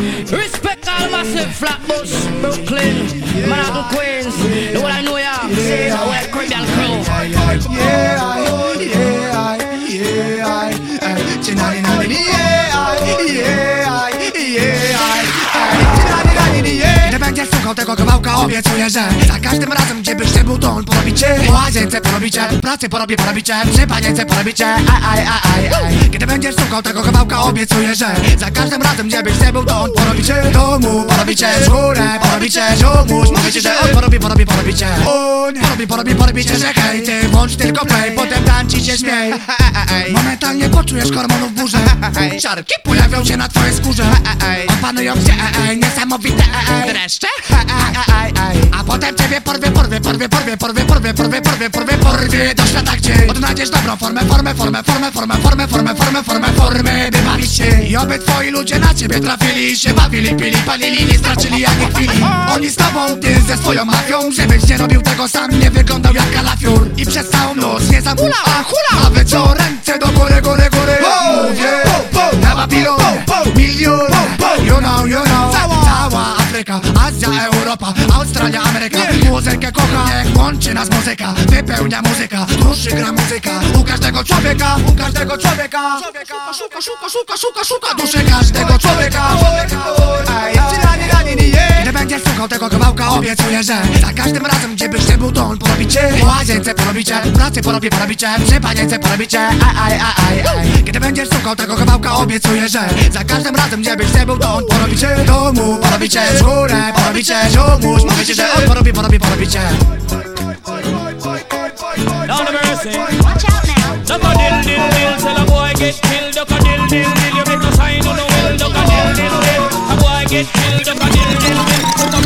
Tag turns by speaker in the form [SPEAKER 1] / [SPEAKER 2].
[SPEAKER 1] Respect all massive Flatbush, Brooklyn, Manhattan, Queens. The one I know ya, yeah, we're Caribbean crew.
[SPEAKER 2] Yeah, I, yeah, I, yeah, I, yeah, I, yeah, I, yeah, I, yeah. Słuchał tego kawałka, obiecuję, że za każdym razem, gdzie byś nie był, to on porobicie. Po łazience porobicie, pracy porobię porobicie, przy panience porobicie, aj, aj, aj, aj, aj słuchał tego kawałka obiecuję, że Za każdym razem gdzie byś nie był to on porobi cię w domu Porobi cię w górę, porobi cię ziomuś. Mówię ci, że on porobi, porobi, porobi cię. On porobi, porobi, porobi cię, że hej Ty włącz tylko play, potem tańczy się śmiej. Momentalnie poczujesz hormonów burzę Siarki pojawią się na twojej skórze. Opanują cię, niesamowite dreszcze? A potem ciebie porwie, porwie, porwie, porwie, porwie, porwie, porwie, porwie, porwie, porwie Do świata gdzie odnajdziesz dobrą formę, formę, formę, formę, formę, formę, formę, formę, formę, formę By bawić się. I oby twoi ludzie na ciebie trafili się bawili, pili, palili, nie stracili ani chwili. Oni z tobą, ty ze swoją mafią Żebyś nie robił tego sam, nie wyglądał jak kalafiur. I przez całą noc nie zamula, a hula! wy co, ręce do góry, góry, góry. Mówię, Afryka, Azja, Europa, Australia, Ameryka. Muzykę kocha, niech łączy nas muzyka. Wypełnia muzyka, duszy gra muzyka. U każdego człowieka, u każdego człowieka. Szuka, szuka, szuka, szuka, szuka duszy każdego człowieka Słuchał tego kawałka obiecuję, że Za każdym razem gdzie byś nie był to on porobi cię Po łazience porobi cię, w pracy porobi, porobi cię Przy panience porobi cię, aj, aj, aj, aj, aj Gdy będziesz słuchał tego kawałka obiecuję, że Za każdym razem gdzie byś nie był to on porobi cię w domu Porobi cię w górę, porobi cię ziomuś Mówię ci, że on porobi, porobi, porobi cię
[SPEAKER 3] Down the mercy.
[SPEAKER 4] Watch out now.
[SPEAKER 3] Duck a dill dill dill, tell a boy get killed. Duck a dill dill dill, you no sign on the will. Duck a dill dill dill, a boy get killed.